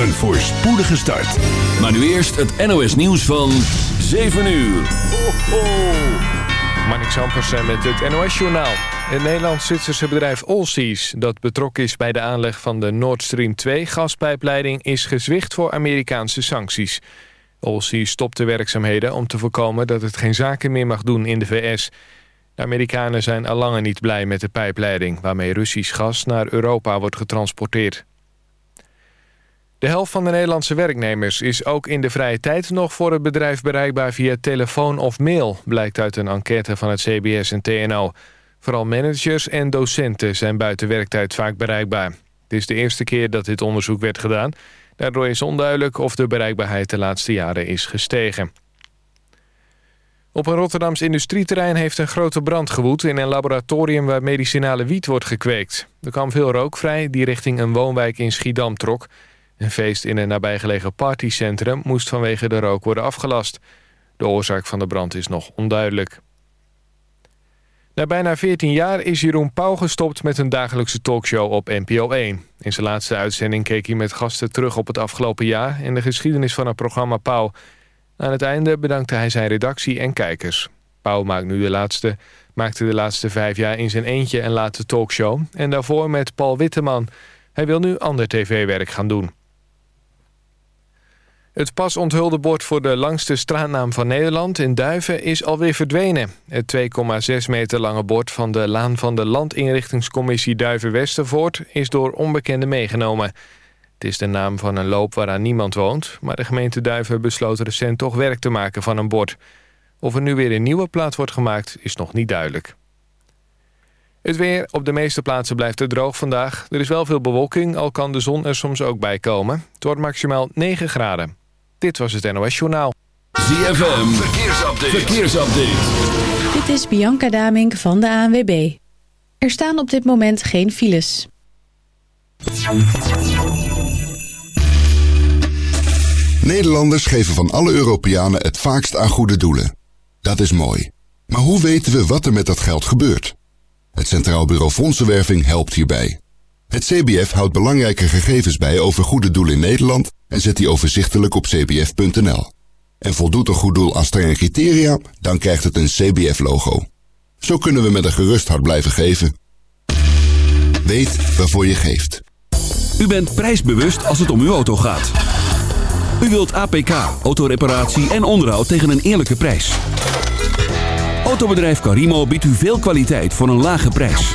Een voorspoedige start. Maar nu eerst het NOS nieuws van 7 uur. Ho, ho. Zampersen met het NOS-journaal. Het Nederlands-Zwitserse bedrijf Allseas... dat betrokken is bij de aanleg van de Nord Stream 2 gaspijpleiding... is gezwicht voor Amerikaanse sancties. Allseas stopt de werkzaamheden om te voorkomen... dat het geen zaken meer mag doen in de VS. De Amerikanen zijn al langer niet blij met de pijpleiding... waarmee Russisch gas naar Europa wordt getransporteerd. De helft van de Nederlandse werknemers is ook in de vrije tijd nog voor het bedrijf bereikbaar via telefoon of mail, blijkt uit een enquête van het CBS en TNO. Vooral managers en docenten zijn buiten werktijd vaak bereikbaar. Het is de eerste keer dat dit onderzoek werd gedaan. Daardoor is onduidelijk of de bereikbaarheid de laatste jaren is gestegen. Op een Rotterdams industrieterrein heeft een grote brand gewoed... in een laboratorium waar medicinale wiet wordt gekweekt. Er kwam veel rook vrij die richting een woonwijk in Schiedam trok... Een feest in een nabijgelegen partycentrum moest vanwege de rook worden afgelast. De oorzaak van de brand is nog onduidelijk. Na bijna 14 jaar is Jeroen Pauw gestopt met een dagelijkse talkshow op NPO 1. In zijn laatste uitzending keek hij met gasten terug op het afgelopen jaar... en de geschiedenis van het programma Pauw. Aan het einde bedankte hij zijn redactie en kijkers. Pauw maakt nu de laatste, maakte de laatste vijf jaar in zijn eentje een late talkshow... en daarvoor met Paul Witteman. Hij wil nu ander tv-werk gaan doen. Het pas onthulde bord voor de langste straatnaam van Nederland in Duiven is alweer verdwenen. Het 2,6 meter lange bord van de laan van de Landinrichtingscommissie Duiven-Westervoort is door onbekenden meegenomen. Het is de naam van een loop waaraan niemand woont, maar de gemeente Duiven besloot recent toch werk te maken van een bord. Of er nu weer een nieuwe plaat wordt gemaakt is nog niet duidelijk. Het weer. Op de meeste plaatsen blijft het droog vandaag. Er is wel veel bewolking, al kan de zon er soms ook bij komen. Het wordt maximaal 9 graden. Dit was het NOS Journaal. ZFM, verkeersupdate. verkeersupdate. Dit is Bianca Damink van de ANWB. Er staan op dit moment geen files. Nederlanders geven van alle Europeanen het vaakst aan goede doelen. Dat is mooi. Maar hoe weten we wat er met dat geld gebeurt? Het Centraal Bureau Fondsenwerving helpt hierbij. Het CBF houdt belangrijke gegevens bij over goede doelen in Nederland en zet die overzichtelijk op cbf.nl. En voldoet een goed doel aan strenge criteria, dan krijgt het een CBF-logo. Zo kunnen we met een gerust hart blijven geven. Weet waarvoor je geeft. U bent prijsbewust als het om uw auto gaat. U wilt APK, autoreparatie en onderhoud tegen een eerlijke prijs. Autobedrijf Carimo biedt u veel kwaliteit voor een lage prijs.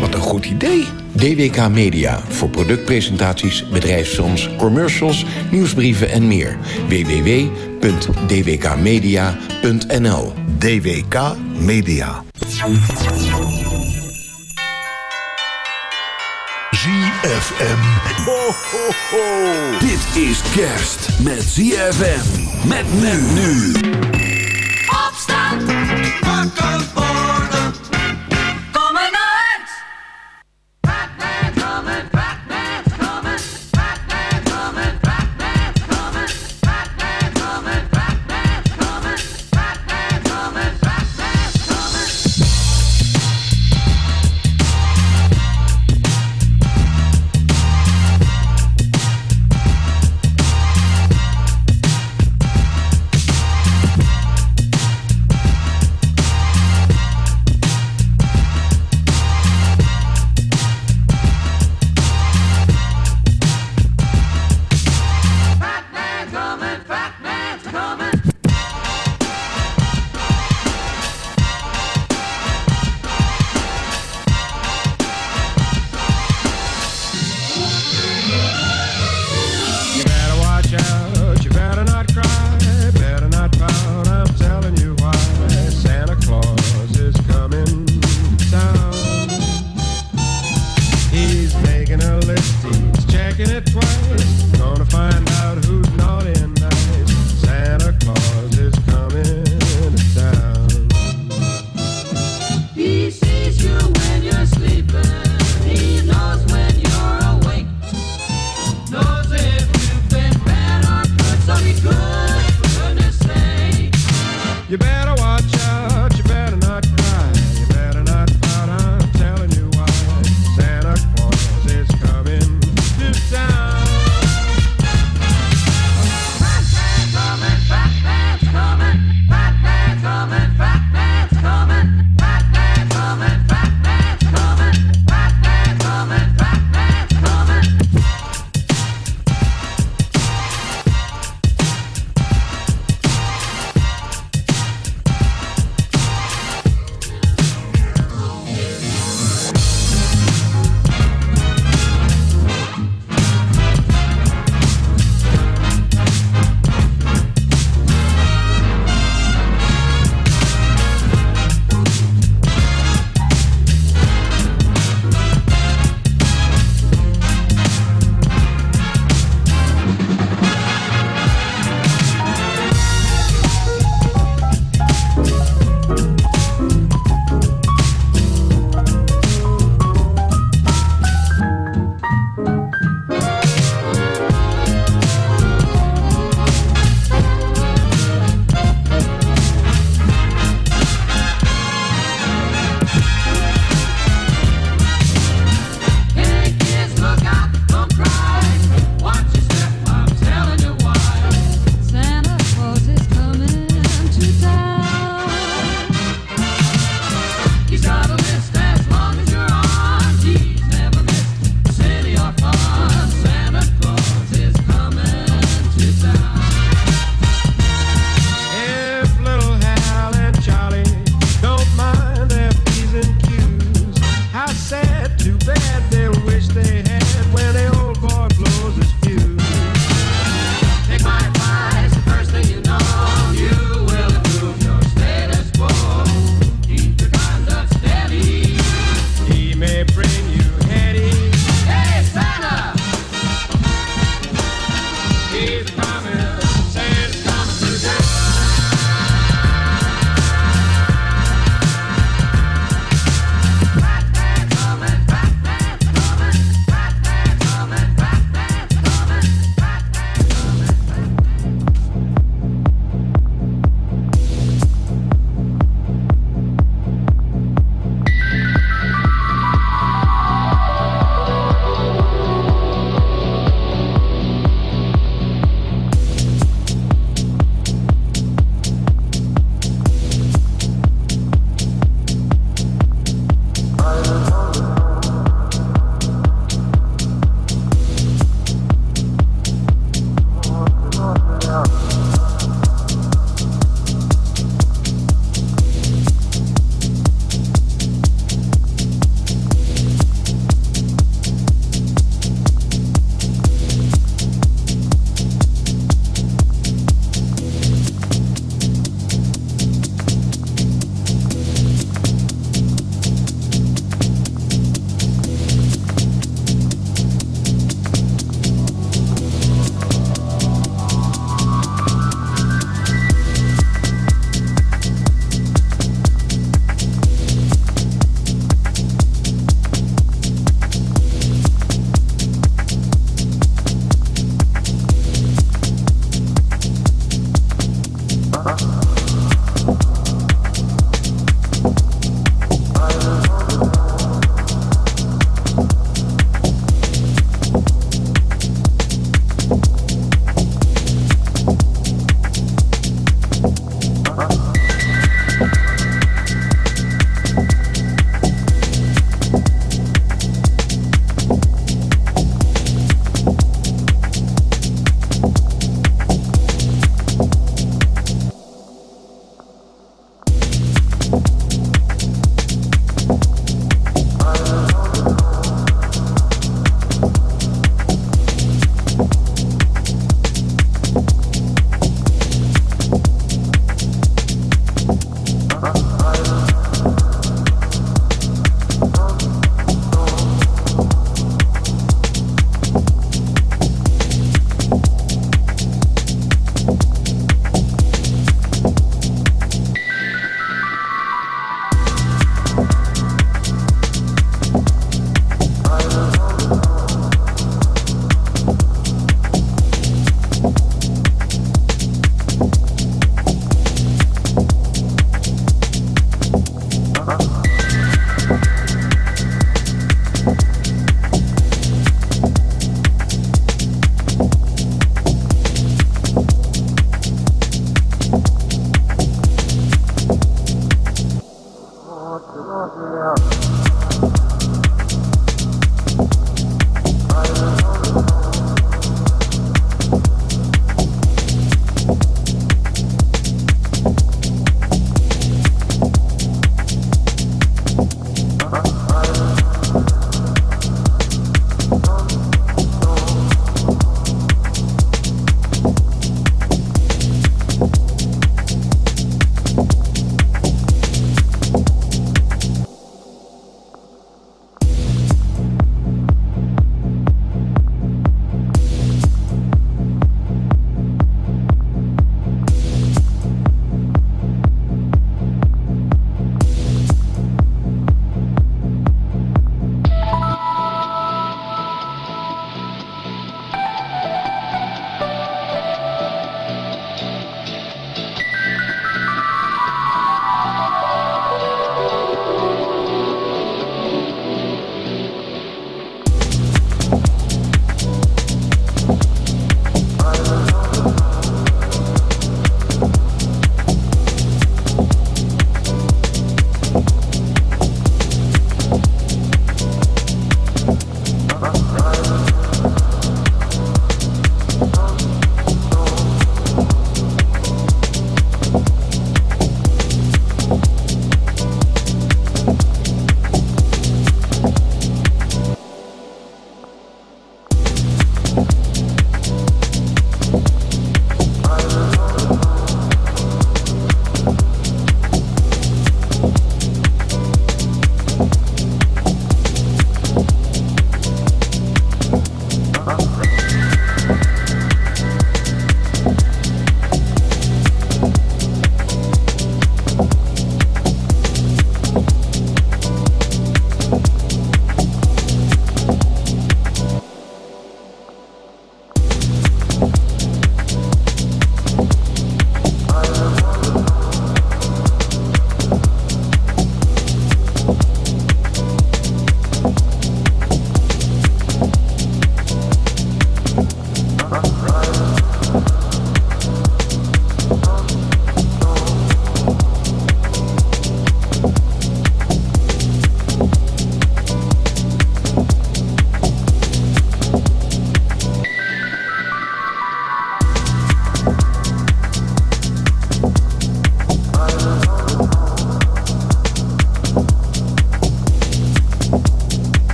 Wat een goed idee. DWK Media voor productpresentaties, bedrijfsfilms, commercials, nieuwsbrieven en meer. www.dwkmedia.nl DWK Media. ZFM. Ho, ho, ho. Dit is kerst met ZFM. Met men nu. Opstand. Wakker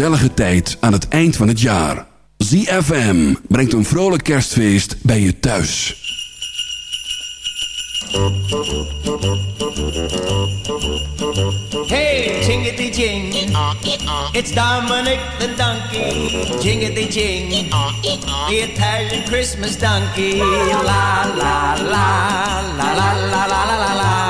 gezellige tijd aan het eind van het jaar. ZFM brengt een vrolijk kerstfeest bij je thuis. Hey, jingity jing. It's Dominic the donkey. Jingity jing. The Italian Christmas donkey. La la la la la la la la la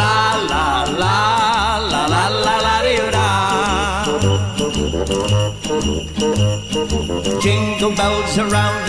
la la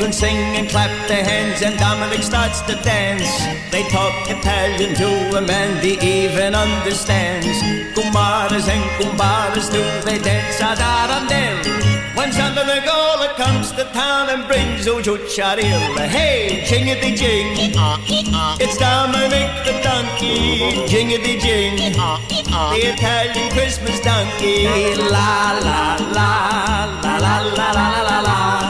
Children sing and clap their hands and Dominic starts to dance. They talk Italian to him and he even understands. Kumbaras and kumbaras do they dance ad arandel. When Santa Nicola comes to town and brings Ojo Charilla, hey, jingity jing, it's Dominic the donkey, jingity jing, the Italian Christmas donkey, la la la la la la la la. La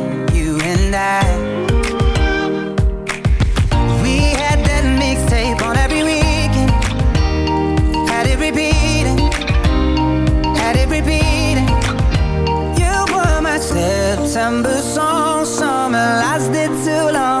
and I. We had that mixtape on every weekend, had it repeating, had it repeating. You were my September song, summer lasted too long.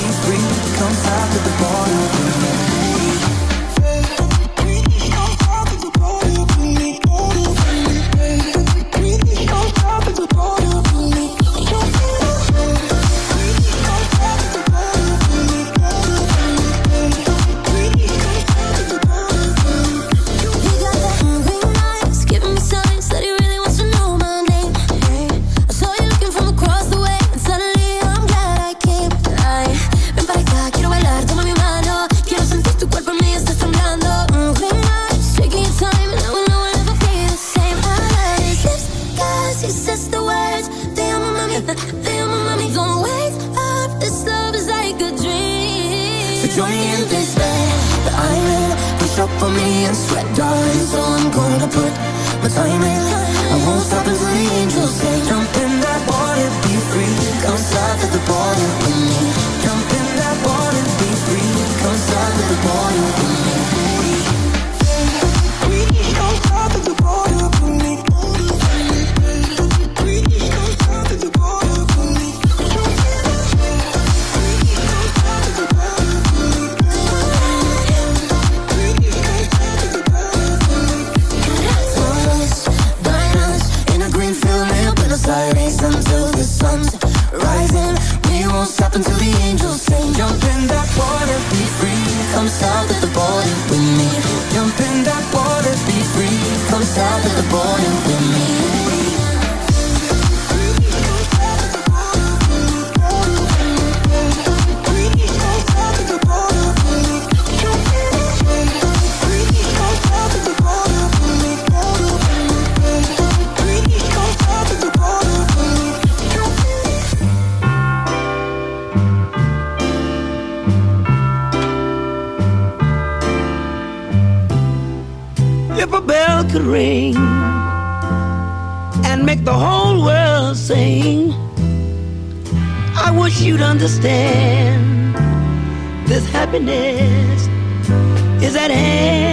don't to the boy. for me and sweat, darling. So I'm gonna put my time in. I won't stop until the angels say, Jump in that water, be free. Come south at the border with me. Jump in that water, be free. Come south at the border with me. South of the border with me. Jump in that water, be free. Come south of the border with me. You'd understand this happiness is at hand.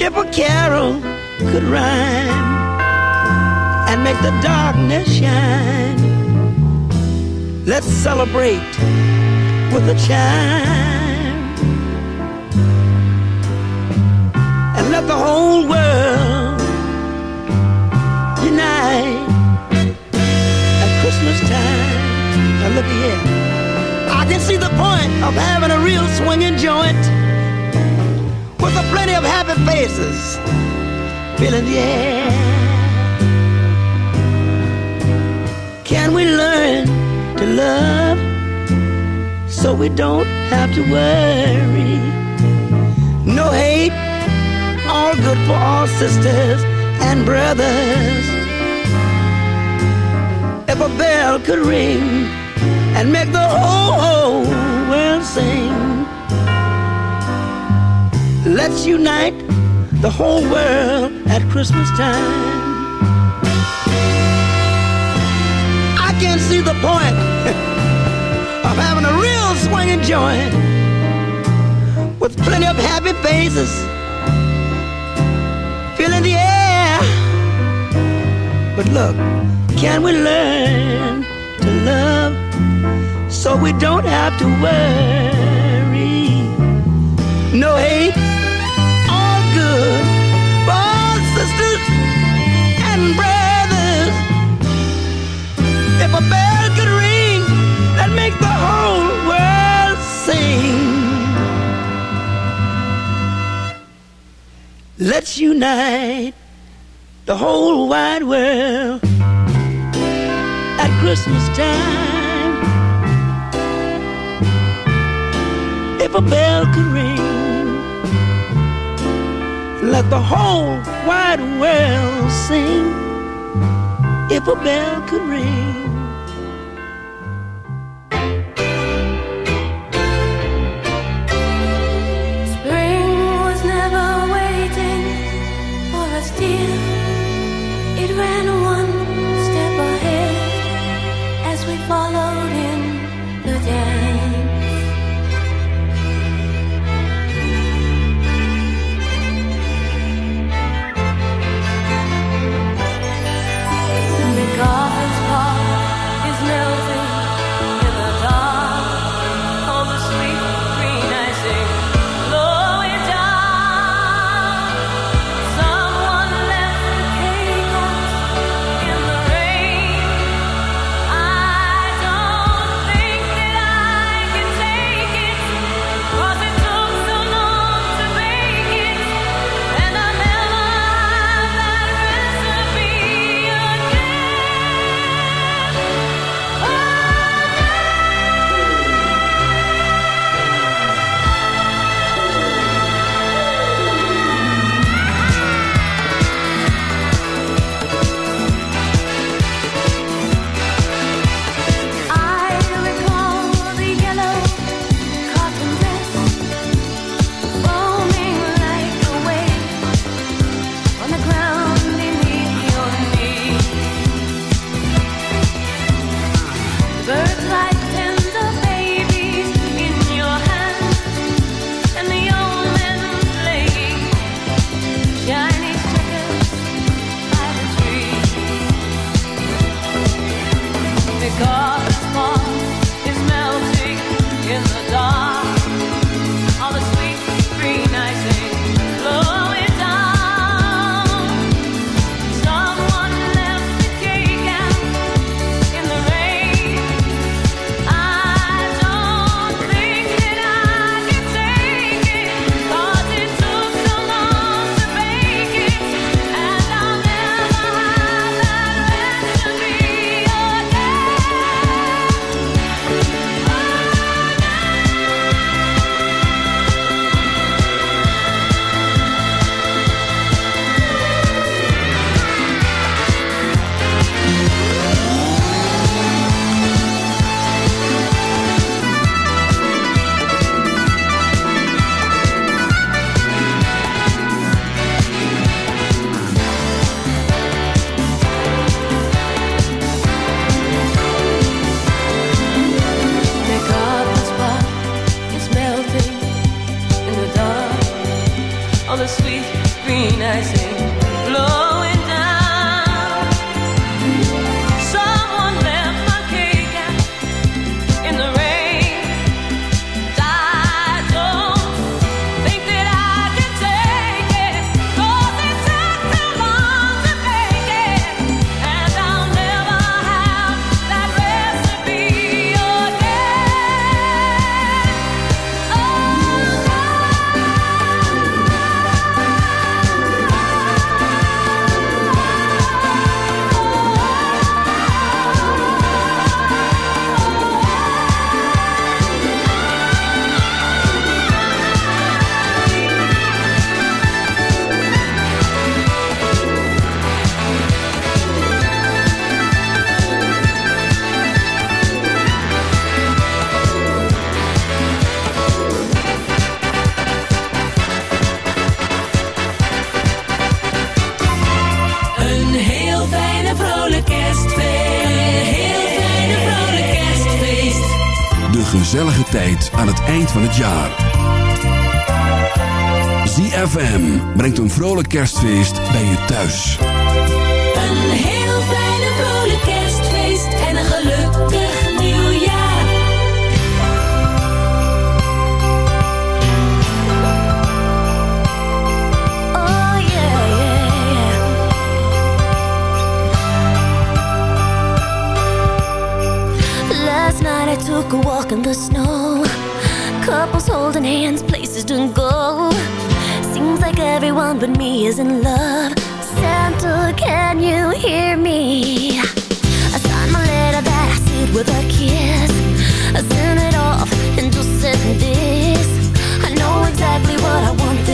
If a carol could rhyme and make the darkness shine, let's celebrate with a chime and let the whole world time. Now look here, I can see the point of having a real swinging joint with a plenty of happy faces filling the air. Can we learn to love so we don't have to worry? No hate, all good for all sisters and brothers. A bell could ring and make the whole world sing, let's unite the whole world at Christmas time. I can see the point of having a real swinging joint with plenty of happy faces filling the air. But look, can we learn to love so we don't have to worry? No hate, all good for all sisters and brothers. If a bell could ring, that make the whole world sing. Let's unite the whole wide world Christmas time. If a bell could ring, let the whole wide world sing. If a bell could ring. aan het eind van het jaar. ZFM brengt een vrolijk kerstfeest bij je thuis. Een heel fijne vrolijk kerstfeest en een gelukkig nieuwjaar. Oh yeah, yeah, yeah. Last night I took a walk in the snow Couples holding hands, places to go. Seems like everyone but me is in love. Santa, can you hear me? I signed my letter that I sealed with a kiss. I sent it off and just sent this. I know exactly what I want.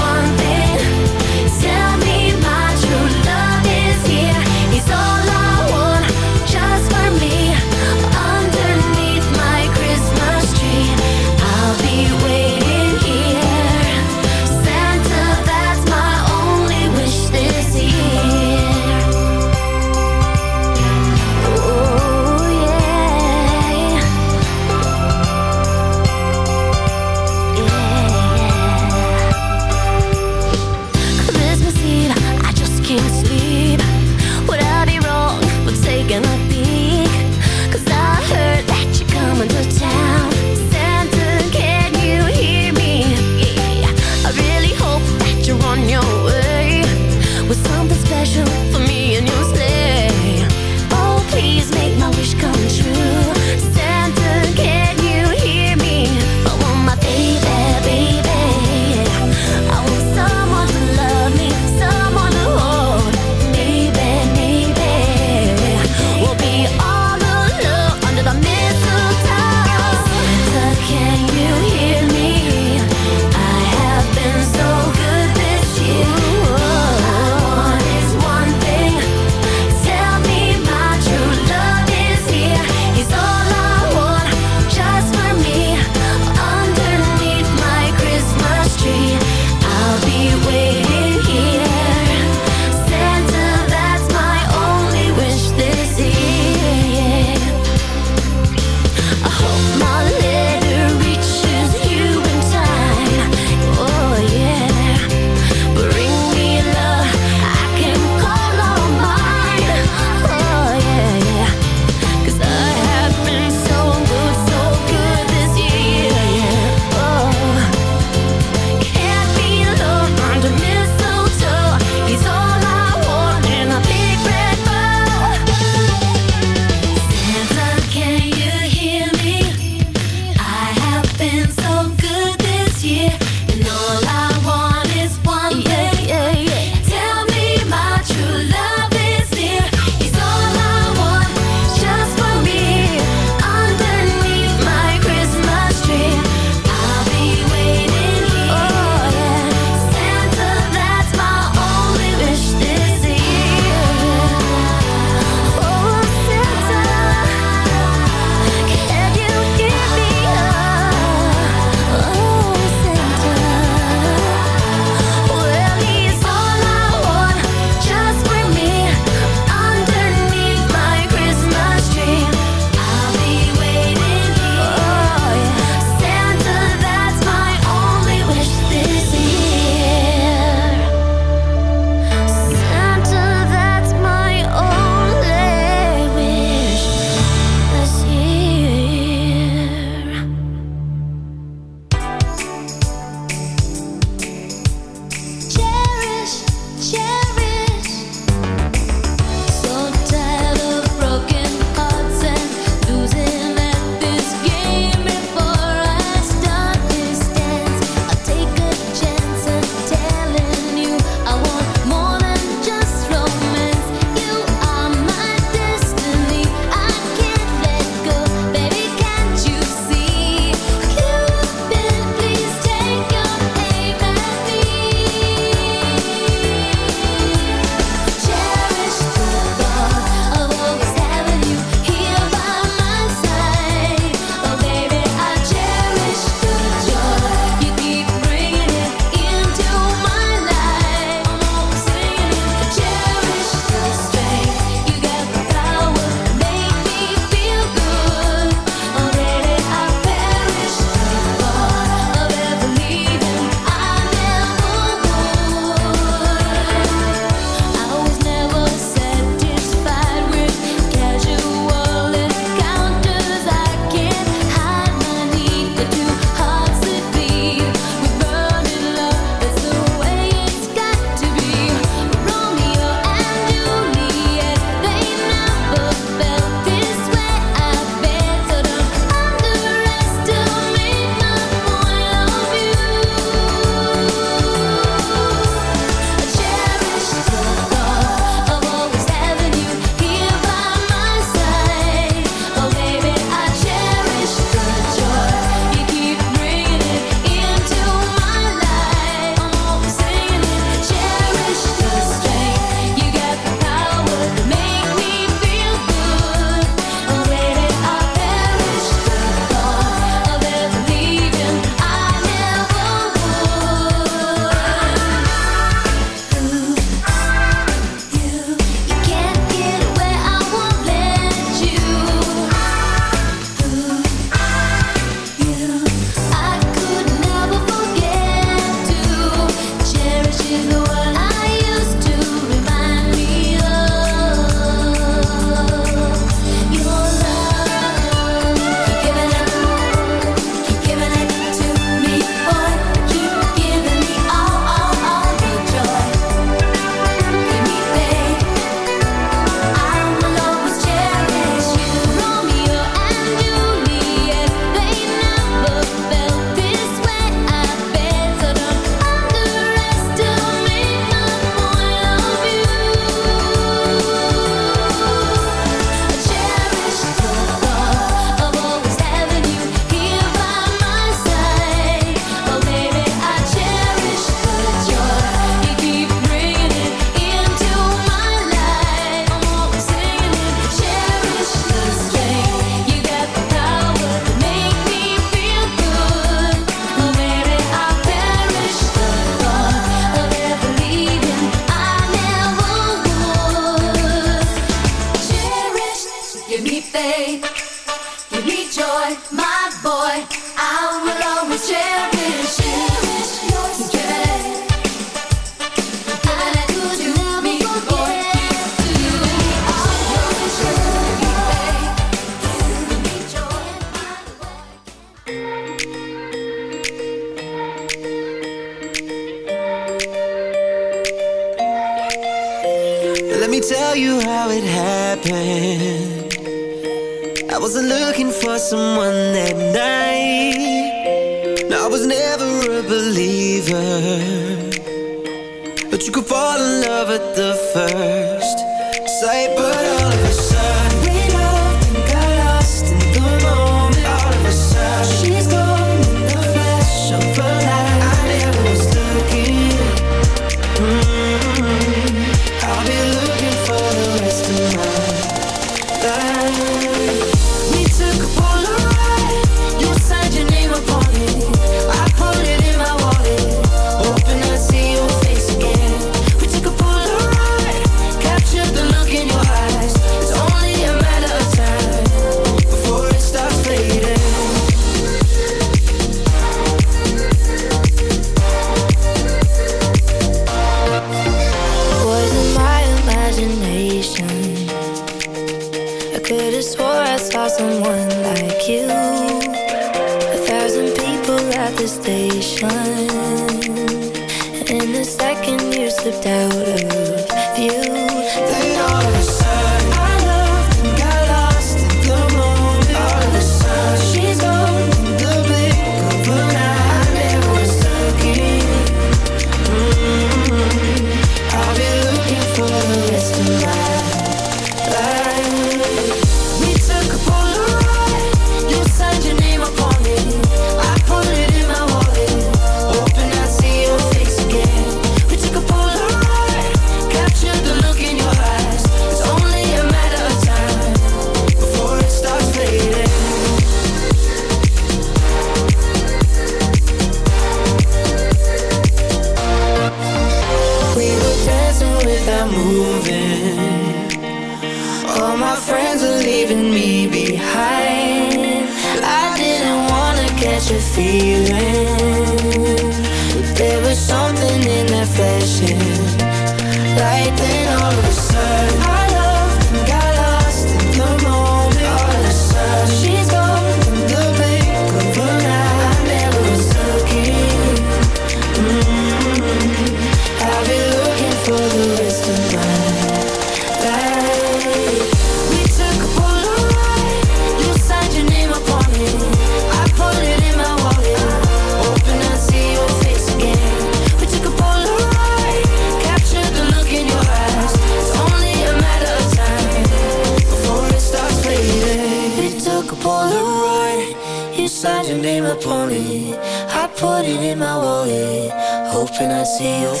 see you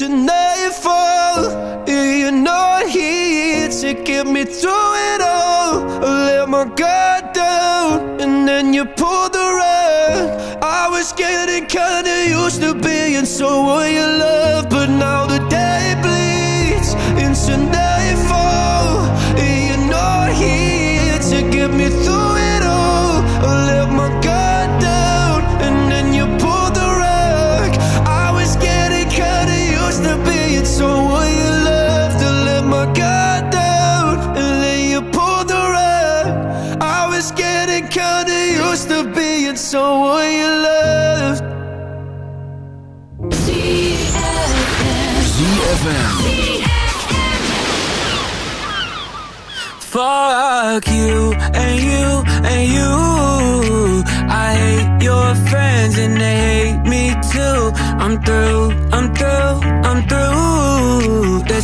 Into nightfall. And you're not here to get me through it all. I let my guard down, and then you pulled the rug. I was getting kinda used to being someone you love, but now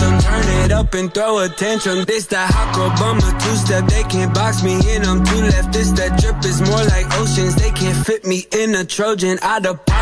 Anthem. Turn it up and throw attention. This that hot girl two step. They can't box me in. I'm two left. This that drip is more like oceans. They can't fit me in a Trojan. Out of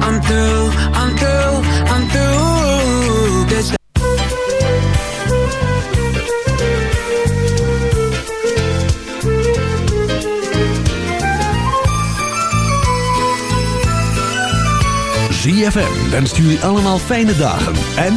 I'm through, I'm through, I'm through. This ZFM wenst jullie allemaal fijne dagen en